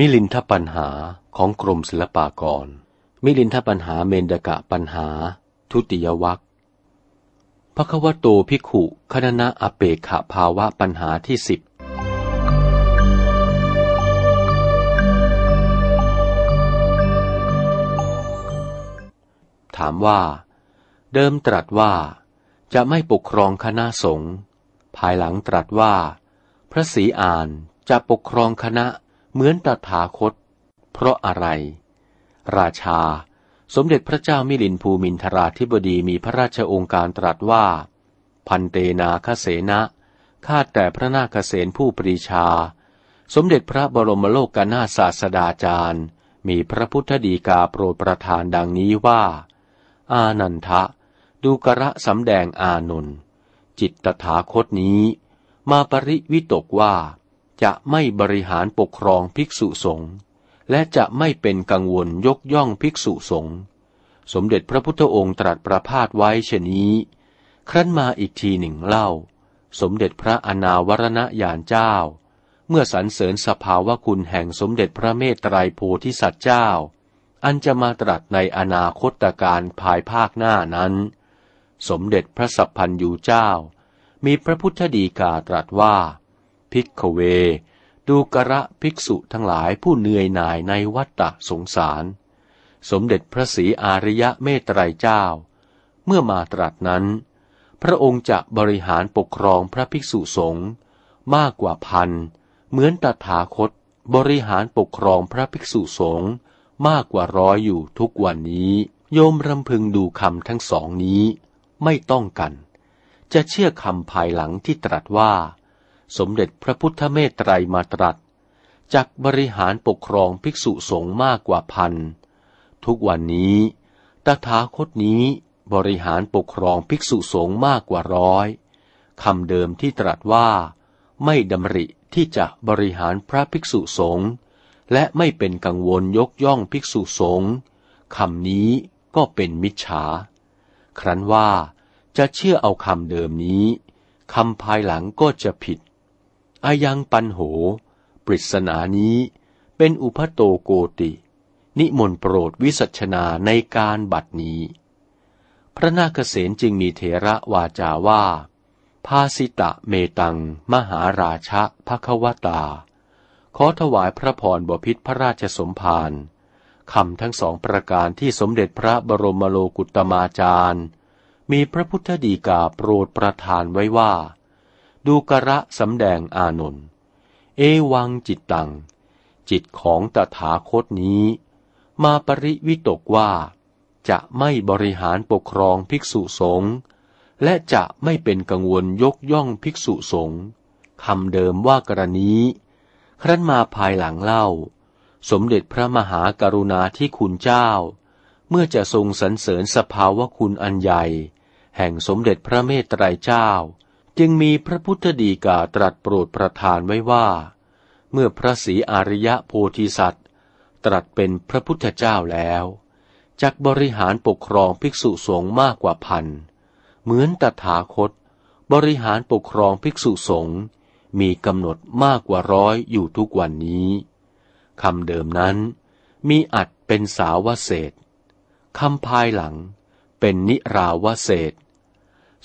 มิลินทปัญหาของกรมศิลปากร มิลินทปัญหาเมนดกะปัญหา ทุติยวัคพระควโตภิกขุคณนะอเปกขภาวะปัญหาที่สิบถามว่า เดิมตรัสว่า จะไม่ปกครองคณะสงฆ์ภายหลังตรัสว่า พระศรีอานจะปกครองคณะ เหมือนตถาคต เพราะอะไร ราชา สมเด็จพระเจ้ามิลินภูมินทราธิบดีมีพระราชองค์การตรัสว่า พันเตนาคเสนะข้าแต่พระนาคเสนผู้ปรีชา สมเด็จพระบรมโลกกนาศาสดาจารย์ มีพระพุทธดีกาโปรดประทานดังนี้ว่า อานันทะ ดูกระสำแดงอานนท์จิตตถาคตนี้ มาปริวิตกว่า จะไม่บริหารปกครองภิกษุสงฆ์และจะไม่เป็นกังวลยกย่องภิกษุสงฆ์สมเด็จพระพุทธองค์ตรัสประพาสไว้เช่นนี้ ครั้นมาอีกทีหนึ่งเล่า สมเด็จพระอนาวรณญาณเจ้า เมื่อสรรเสริญสภาวะคุณแห่งสมเด็จพระเมตไตรโพธิสัตว์เจ้า อันจะมาตรัสในอนาคตการภายภาคหน้านั้น สมเด็จพระสัพพันยูเจ้า มีพระพุทธดีกาตรัสว่า ภิกขเว ดูกระภิกษุทั้งหลายผู้เหนื่อยหน่ายในวัฏฏะสงสาร สมเด็จพระศรีอาริยะเมตไตรเจ้า เมื่อมาตรัสนั้น พระองค์จะบริหารปกครองพระภิกษุสงฆ์มากกว่าพัน เหมือนตถาคตบริหารปกครองพระภิกษุสงฆ์มากกว่าร้อยอยู่ทุกวันนี้ โยมรำพึงดูคำทั้งสองนี้ ไม่ต้องกัน จะเชื่อคำภายหลังที่ตรัสว่า สมเด็จพระพุทธเมตไตรมาตรัสจักบริหารปกครองภิกษุสงฆ์มากกว่าพัน ทุกวันนี้ ตถาคตนี้บริหารปกครองภิกษุสงฆ์มากกว่าร้อยคำเดิมที่ตรัสว่า ไม่ดำริที่จะบริหารพระภิกษุสงฆ์และไม่เป็นกังวลยกย่องภิกษุสงฆ์คำนี้ก็เป็นมิจฉา ครั้นว่าจะเชื่อเอาคำเดิมนี้คำภายหลังก็จะผิด อายังปันโห ปริศนานี้เป็นอุพโตโกติ นิมนต์โปรดวิสัชนาในการบัดนี้ พระนาคเษนจึงมีเถระวาจาว่า ภาสิตะเมตัง มหาราชะภควตา ขอถวายพระพรบพิษพระราชสมภารคำทั้งสองประการที่สมเด็จพระบรมโลกุตมาจารย์ มีพระพุทธดีกาโปรดประทานไว้ว่า ดูกระสำแดงอานนท์เอวังจิตตัง จิตของตถาคตนี้ มาปริวิตกว่า จะไม่บริหารปกครองภิกษุสงฆ์และจะไม่เป็นกังวลยกย่องภิกษุสงฆ์คำเดิมว่ากรณีครั้นมาภายหลังเล่า สมเด็จพระมหากรุณาที่คุณเจ้า เมื่อจะทรงสรรเสริญสภาวะคุณอันใหญ่ แห่งสมเด็จพระเมตไตรเจ้า จึงมีพระพุทธดีกาตรัสโปรดประทานไว้ว่า เมื่อพระศรีอริยะโพธิสัตว์ ตรัสเป็นพระพุทธเจ้าแล้วจักบริหารปกครองภิกษุสงฆ์มากกว่าพัน เหมือนตถาคต บริหารปกครองภิกษุสงฆ์มีกำหนดมากกว่าร้อยอยู่ทุกวันนี้คำเดิมนั้น มีอัดเป็นสาวเศษคำภายหลังเป็นนิราวเศษ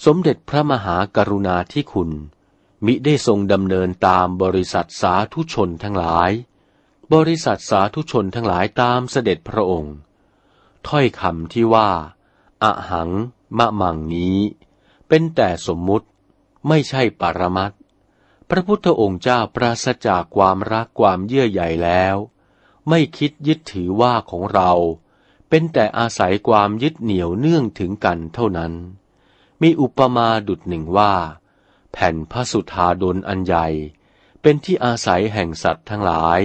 สมเด็จพระมหากรุณาธิคุณ มิได้ทรงดำเนินตามบริษัทสาธุชนทั้งหลาย บริษัทสาธุชนทั้งหลายตามเสด็จพระองค์ ถ้อยคำที่ว่าอะหัง มะมังนี้ เป็นแต่สมมุติไม่ใช่ปรมัตพระพุทธองค์เจ้าปราศจากความรักความเยื่อใยแล้ว ไม่คิดยึดถือว่าของเรา เป็นแต่อาศัยความยึดเหนี่ยวเนื่องถึงกันเท่านั้น มีอุปมาดุดหนึ่งว่า แผ่นพระสุธาดลอันใหญ่ เป็นที่อาศัยแห่งสัตว์ทั้งหลาย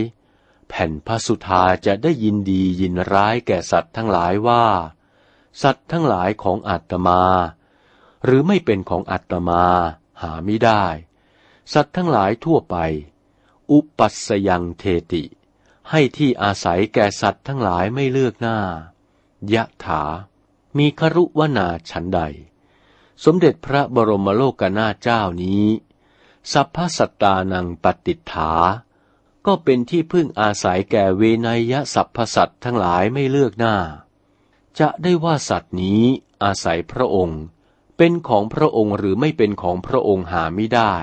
แผ่นพระสุธาจะได้ยินดียินร้ายแก่สัตว์ทั้งหลายว่า สัตว์ทั้งหลายของอัตมา หรือไม่เป็นของอัตมาหาไม่ได้ สัตว์ทั้งหลายทั่วไป อุปัสยังเทติ ให้ที่อาศัยแก่สัตว์ทั้งหลายไม่เลือกหน้ายะถา มีครุวนาฉันใด สมเด็จพระบรมโลกนาเจ้านี้ สัพพสัตตานังปฏิฐา ก็เป็นที่พึ่งอาศัยแก่เวนยสรรพสัตทั้งหลายไม่เลือกหน้า จะได้ว่าสัตว์นี้อาศัยพระองค์ เป็นของพระองค์หรือไม่เป็นของพระองค์หาไม่ได้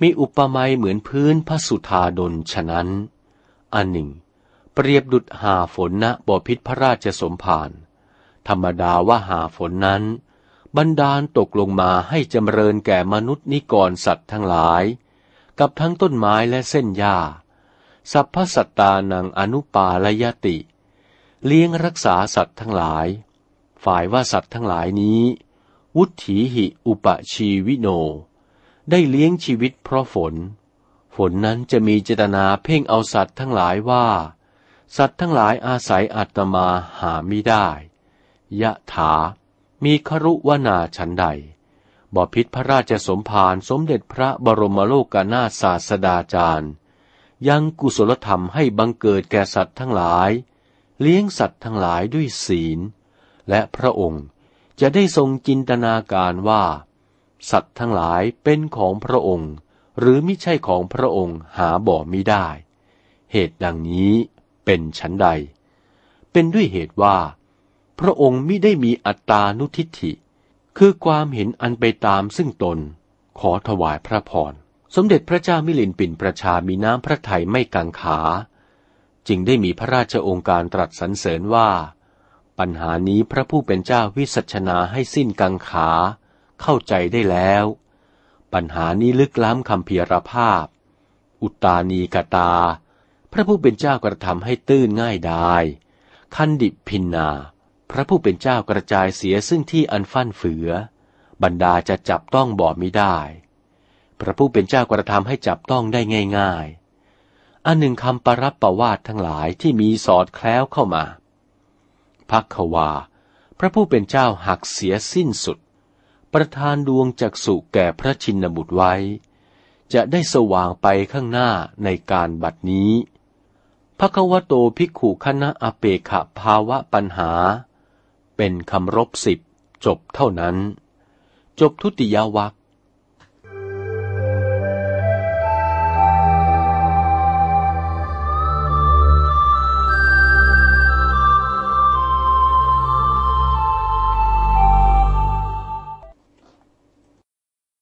มีอุปมาเหมือนพื้นพระสุธาดลฉะนั้น อันหนึ่ง เปรียบดุดหาฝนณบ่อพิษพระราชสมภารธรรมดาว่าหาฝนนั้น บันดาลตกลงมาให้จำเริญแก่มนุษย์นิกรสัตว์ทั้งหลาย กับทั้งต้นไม้และเส้นหญ้า สัพพสัตตานังอนุปาลยติ เลี้ยงรักษาสัตว์ทั้งหลาย ฝ่ายว่าสัตว์ทั้งหลายนี้ วุถีหิอุปชีวิโน ได้เลี้ยงชีวิตเพราะฝน ฝนนั้นจะมีเจตนาเพ่งเอาสัตว์ทั้งหลายว่า สัตว์ทั้งหลายอาศัยอัตมาหาไม่ได้ ยะถา มีครุวนาฉันใดบพิษพระราชสมภารสมเด็จพระบรมโลกนาศาสดาจารย์ ยังกุศลธรรมให้บังเกิดแก่สัตว์ทั้งหลาย เลี้ยงสัตว์ทั้งหลายด้วยศีล และพระองค์จะได้ทรงจินตนาการว่า สัตว์ทั้งหลายเป็นของพระองค์ หรือไม่ใช่ของพระองค์หาบ่มิได้ เหตุดังนี้เป็นฉันใด เป็นด้วยเหตุว่า พระองค์มิได้มีอัตตานุทิฏฐิ คือความเห็นอันไปตามซึ่งตน ขอถวายพระพร สมเด็จพระเจ้ามิลินปินประชามีน้ำพระทัยไม่กังขา จึงได้มีพระราชองค์การตรัสสรรเสริญว่า ปัญหานี้พระผู้เป็นเจ้าวิสัชนาให้สิ้นกังขา เข้าใจได้แล้ว ปัญหานี้ลึกล้ำคำเพียรภาพ อุตานีกตา พระผู้เป็นเจ้ากระทำให้ตื้นง่ายดายคันดิพินนา พระผู้เป็นเจ้ากระจายเสียซึ่งที่อันฟั่นเฟือ บรรดาจะจับต้องบ่ไม่ได้ พระผู้เป็นเจ้ากระทำให้จับต้องได้ง่าย ๆ อันหนึ่งคำปรับประวาททั้งหลายที่มีสอดแคล้วเข้ามาพักควา พระผู้เป็นเจ้าหักเสียสิ้นสุด ประทานดวงจักสุแก่พระชินบุตรไว้ จะได้สว่างไปข้างหน้าในการบัดนี้พระควโตภิกขุคณะอเปขภาวะปัญหา เป็นคำรบสิบจบเท่านั้น จบทุติยวัค